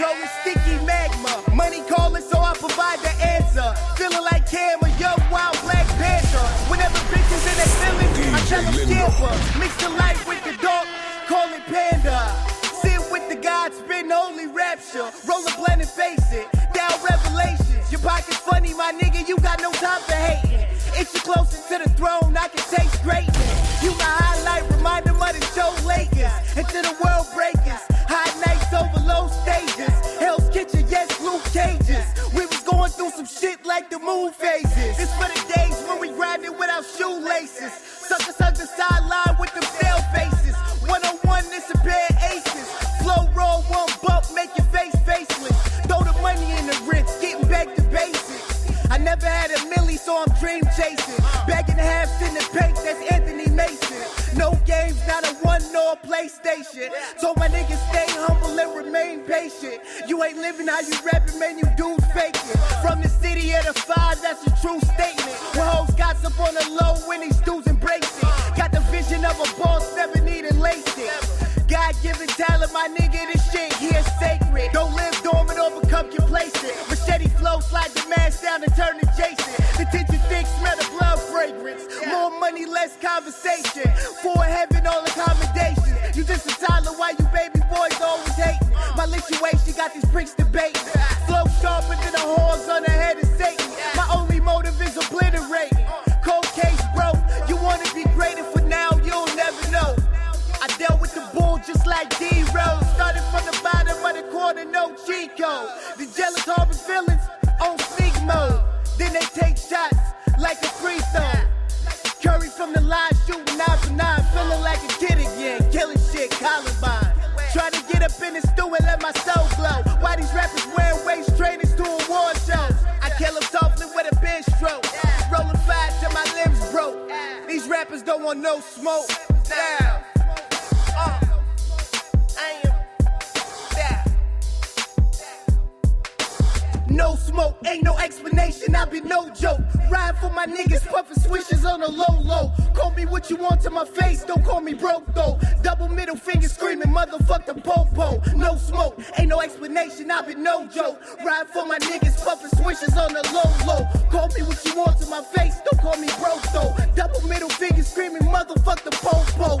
Rolling sticky magma. Money calling, so I provide the answer. Feeling like Cam, a young wild Black Panther. Whenever bitches in their feelings, I tell them scamper. Mix the light with the dark, call it panda. Sit with the gods, spin only rapture. Roll a blend and face it. Down revelations. Your pocket's funny, my nigga, you got no time for hating. It's you closer to the throne, I can taste greatness. You my highlight, phases. This for the days when we grinded without shoelaces. Sucker, sucker, sideline with them stale faces. One on one, it's a pair of aces. Flow roll, one bump, make your face faceless. Throw the money in the rinse, getting back to basics. I never had a milli, so I'm dream chasing. Bagging the halves in the paint, that's Anthony Mason. No games, not a one nor a PlayStation. Told my niggas stay remain patient. You ain't living how you rapping, man, you dudes faking. From the city of the five, that's a true statement. When hoes got up on the low, when these dudes embrace it. Got the vision of a boss, never needed LASIK. God given talent, my nigga, this shit here sacred. Don't live dormant or become complacent. Machete flow, slide the mask down and turn Jason. The tension thick, smell the blood fragrance. More money, less conversation. Situation got these bricks debating. Flow sharper than the horns on the head of Satan. My only motive is obliterating. Cold case, bro. You wanna be greater for now, you'll never know. I dealt with the bull just like D Rose. Started from the bottom of the quarter, no code. The jealous harbor feelings rappers don't want no smoke. Uh. No smoke, ain't no explanation, I be no joke. Ride for my niggas, puffin' swishes on the low low. Call me what you want to my face, don't call me broke though. Double middle finger screaming, motherfuck the No smoke, ain't no explanation, I be no joke. Ride for my niggas, puffin' swishes on the low low. Call me what you want to my face, don't call me broke though. Double middle finger screaming, motherfuck the popo.